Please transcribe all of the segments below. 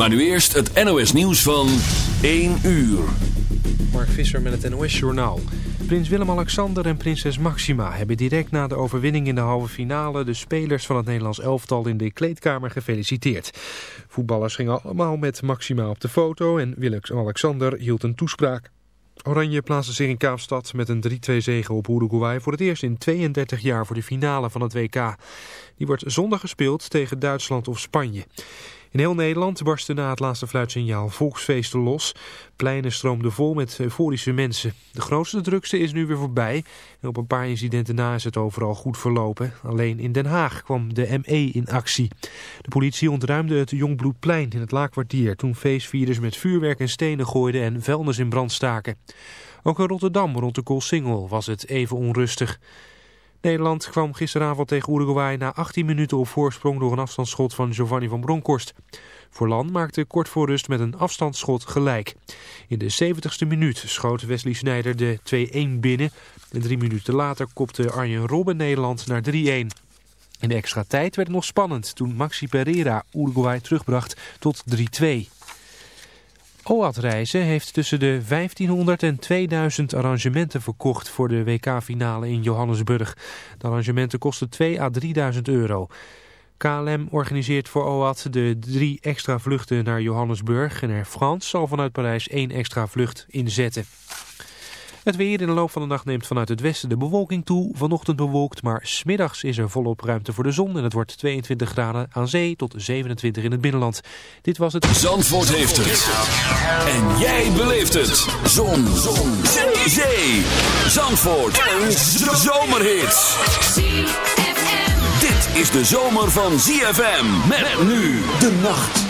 Maar nu eerst het NOS nieuws van 1 uur. Mark Visser met het NOS Journaal. Prins Willem-Alexander en prinses Maxima hebben direct na de overwinning in de halve finale... de spelers van het Nederlands elftal in de kleedkamer gefeliciteerd. Voetballers gingen allemaal met Maxima op de foto en Willem-Alexander hield een toespraak. Oranje plaatste zich in Kaapstad met een 3-2 zege op Uruguay... voor het eerst in 32 jaar voor de finale van het WK. Die wordt zondag gespeeld tegen Duitsland of Spanje. In heel Nederland barsten na het laatste fluitsignaal volksfeesten los. Pleinen stroomden vol met euforische mensen. De grootste drukste is nu weer voorbij. En op een paar incidenten na is het overal goed verlopen. Alleen in Den Haag kwam de ME in actie. De politie ontruimde het Jongbloedplein in het Laakkwartier... toen feestvierders met vuurwerk en stenen gooiden en vuilnis in brand staken. Ook in Rotterdam rond de Koolsingel was het even onrustig. Nederland kwam gisteravond tegen Uruguay na 18 minuten op voorsprong door een afstandsschot van Giovanni van Bronckhorst. Forlan maakte kort voor rust met een afstandsschot gelijk. In de 70ste minuut schoot Wesley Sneijder de 2-1 binnen. En drie minuten later kopte Arjen Robben Nederland naar 3-1. In de extra tijd werd het nog spannend toen Maxi Pereira Uruguay terugbracht tot 3-2. OAT Reizen heeft tussen de 1500 en 2000 arrangementen verkocht voor de WK-finale in Johannesburg. De arrangementen kosten 2 à 3000 euro. KLM organiseert voor OAT de drie extra vluchten naar Johannesburg en Air France zal vanuit Parijs één extra vlucht inzetten. Het weer in de loop van de nacht neemt vanuit het westen de bewolking toe. Vanochtend bewolkt, maar smiddags is er volop ruimte voor de zon. En het wordt 22 graden aan zee tot 27 in het binnenland. Dit was het... Zandvoort heeft het. En jij beleeft het. Zon. zon. Zee. Zandvoort. Een zomerhit. Dit is de zomer van ZFM. Met nu de nacht.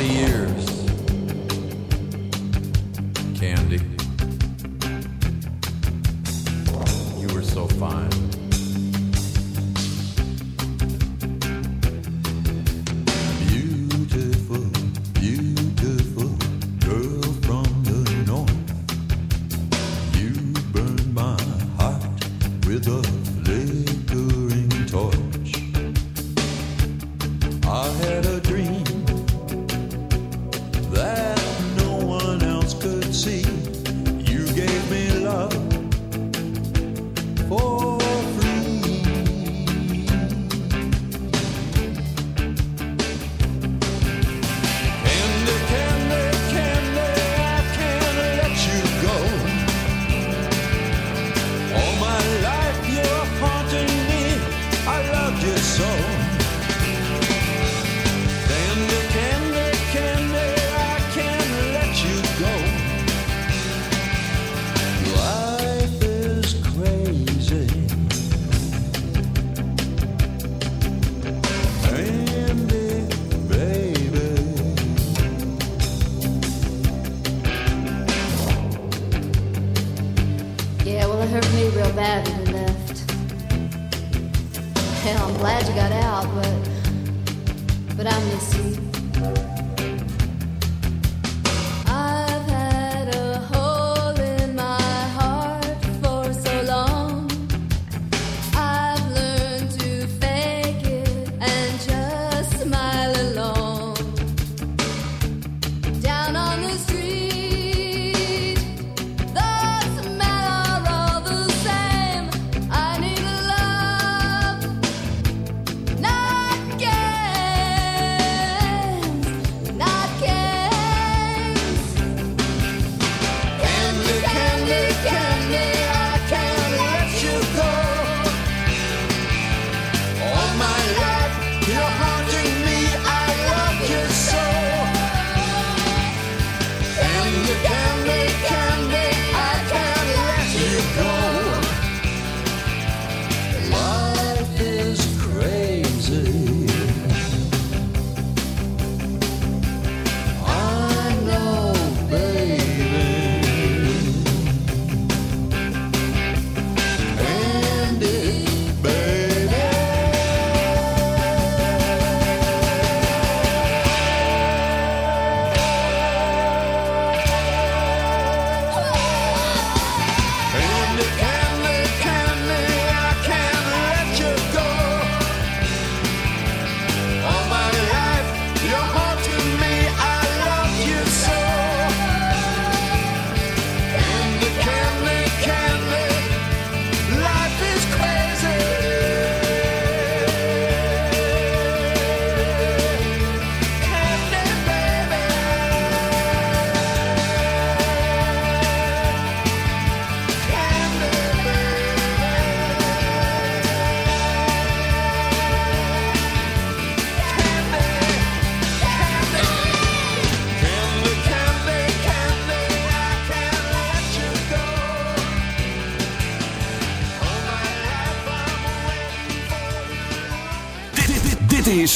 20 years.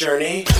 journey.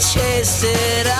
Chase it